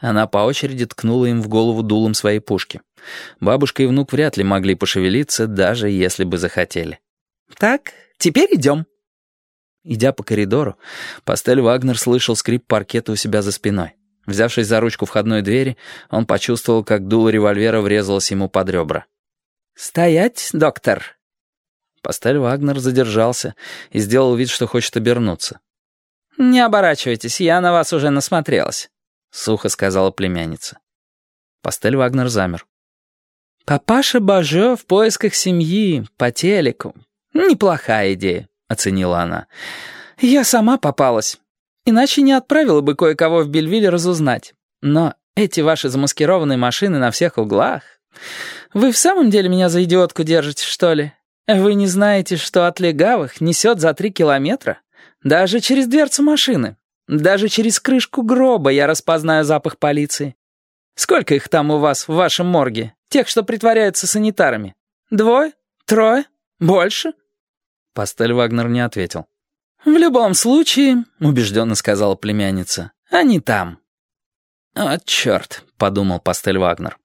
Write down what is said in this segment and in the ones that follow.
Она по очереди ткнула им в голову дулом своей пушки. Бабушка и внук вряд ли могли пошевелиться, даже если бы захотели. «Так, теперь идем». Идя по коридору, Пастель Вагнер слышал скрип паркета у себя за спиной. Взявшись за ручку входной двери, он почувствовал, как дуло револьвера врезалось ему под ребра. «Стоять, доктор!» Пастель Вагнер задержался и сделал вид, что хочет обернуться. «Не оборачивайтесь, я на вас уже насмотрелась», — сухо сказала племянница. Пастель Вагнер замер. «Папаша Бажо в поисках семьи, по телеку. Неплохая идея», — оценила она. «Я сама попалась. Иначе не отправила бы кое-кого в Бельвиль разузнать. Но эти ваши замаскированные машины на всех углах... Вы в самом деле меня за идиотку держите, что ли? Вы не знаете, что от легавых несет за три километра? Даже через дверцу машины. Даже через крышку гроба я распознаю запах полиции. Сколько их там у вас в вашем морге? Тех, что притворяются санитарами? Двое? Трое? Больше?» Пастель Вагнер не ответил. «В любом случае», — убежденно сказала племянница, — «они там». «О, черт», — подумал Пастель Вагнер.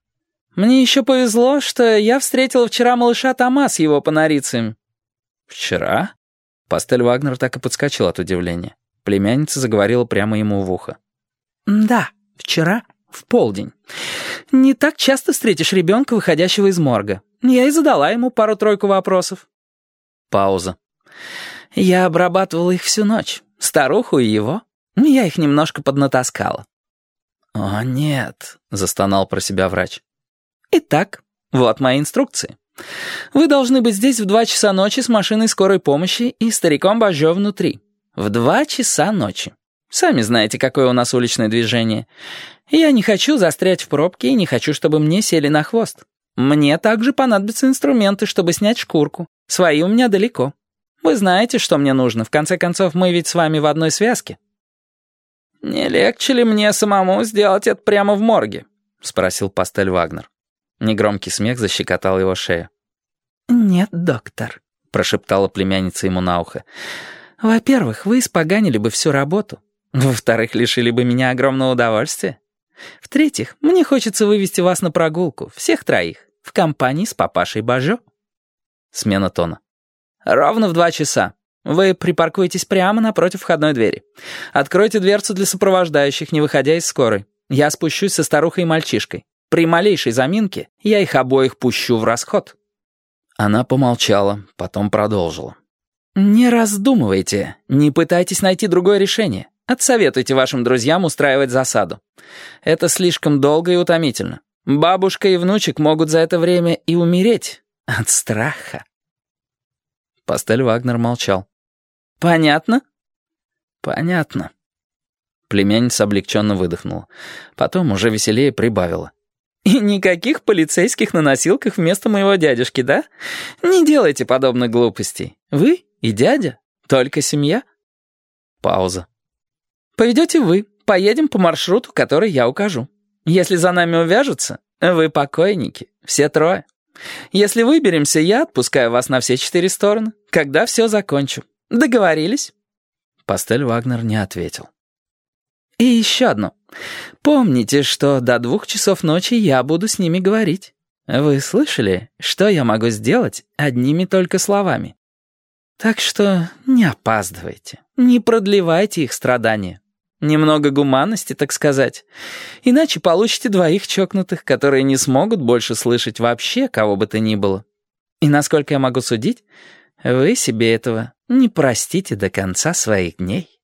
«Мне еще повезло, что я встретила вчера малыша Тома с его панорицем». «Вчера?» Пастель Вагнер так и подскочил от удивления. Племянница заговорила прямо ему в ухо. «Да, вчера, в полдень. Не так часто встретишь ребенка, выходящего из морга. Я и задала ему пару-тройку вопросов». Пауза. Я обрабатывала их всю ночь. Старуху и его. Я их немножко поднатаскала. «О, нет», — застонал про себя врач. «Итак, вот мои инструкции. Вы должны быть здесь в два часа ночи с машиной скорой помощи и стариком Бажо внутри. В два часа ночи. Сами знаете, какое у нас уличное движение. Я не хочу застрять в пробке и не хочу, чтобы мне сели на хвост. Мне также понадобятся инструменты, чтобы снять шкурку. Свои у меня далеко. Вы знаете, что мне нужно. В конце концов, мы ведь с вами в одной связке». «Не легче ли мне самому сделать это прямо в морге?» — спросил Пастель Вагнер. Негромкий смех защекотал его шею. «Нет, доктор», — прошептала племянница ему на ухо. «Во-первых, вы испоганили бы всю работу. Во-вторых, лишили бы меня огромного удовольствия. В-третьих, мне хочется вывести вас на прогулку, всех троих, в компании с папашей Бажо». Смена тона. «Ровно в два часа. Вы припаркуетесь прямо напротив входной двери. Откройте дверцу для сопровождающих, не выходя из скорой. Я спущусь со старухой и мальчишкой. При малейшей заминке я их обоих пущу в расход». Она помолчала, потом продолжила. «Не раздумывайте, не пытайтесь найти другое решение. Отсоветуйте вашим друзьям устраивать засаду. Это слишком долго и утомительно. Бабушка и внучек могут за это время и умереть от страха». Пастель Вагнер молчал. «Понятно?» «Понятно». Племянница облегченно выдохнула. Потом уже веселее прибавила. «И никаких полицейских на носилках вместо моего дядюшки, да? Не делайте подобных глупостей. Вы и дядя, только семья». Пауза. «Поведете вы, поедем по маршруту, который я укажу. Если за нами увяжутся, вы покойники, все трое». Если выберемся, я отпускаю вас на все четыре стороны, когда все закончу. Договорились?» Пастель Вагнер не ответил. «И еще одно. Помните, что до двух часов ночи я буду с ними говорить. Вы слышали, что я могу сделать одними только словами? Так что не опаздывайте, не продлевайте их страдания». Немного гуманности, так сказать. Иначе получите двоих чокнутых, которые не смогут больше слышать вообще кого бы то ни было. И насколько я могу судить, вы себе этого не простите до конца своих дней.